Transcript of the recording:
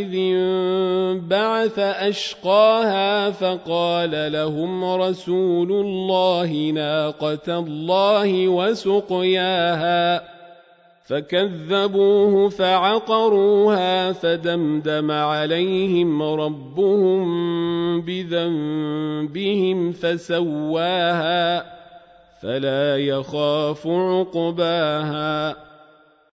إذ انبعث أشقاها فقال لهم رسول الله ناقة الله وسقياها فكذبوه فعقروها فدمدم عليهم ربهم بذنبهم فسواها فلا يخاف عقباها